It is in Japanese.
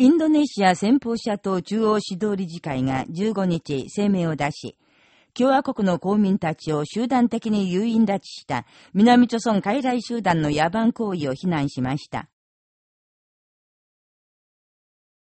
インドネシア先方者党中央指導理事会が15日声明を出し、共和国の公民たちを集団的に誘引拉致した南朝村傀儡集団の野蛮行為を非難しました。